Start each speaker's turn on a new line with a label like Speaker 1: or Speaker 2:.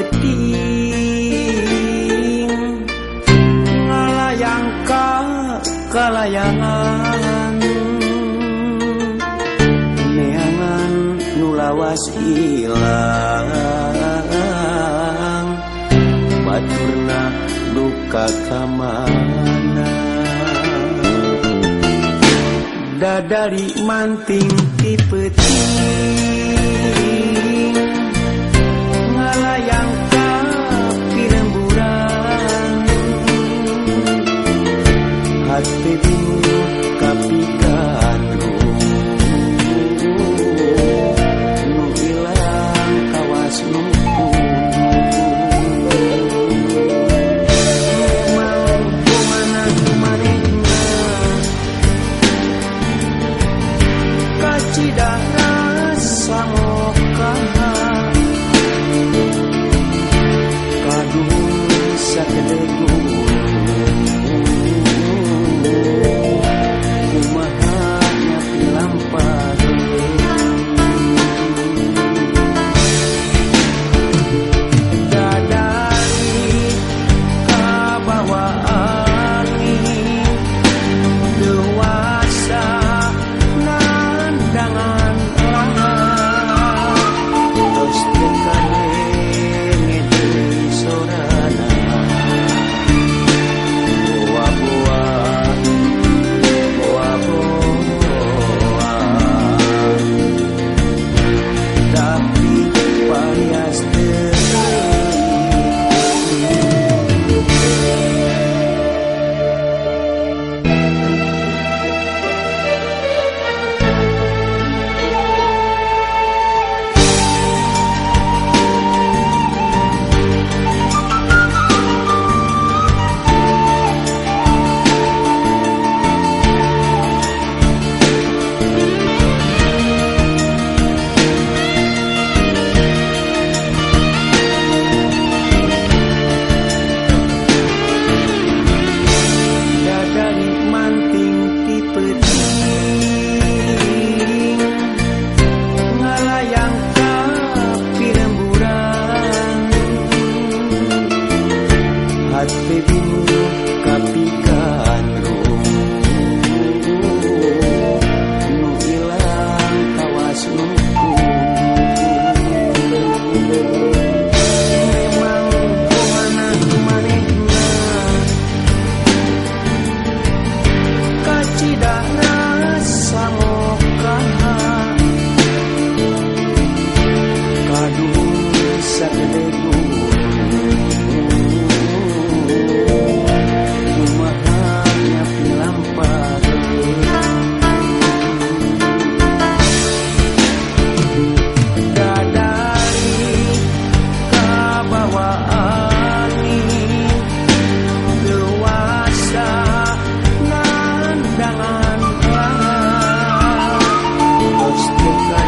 Speaker 1: beting Ngalayang ka kalayangan Neangan nulawas hilang Baturna duka kamana Dadari manting tipe-tipe at your.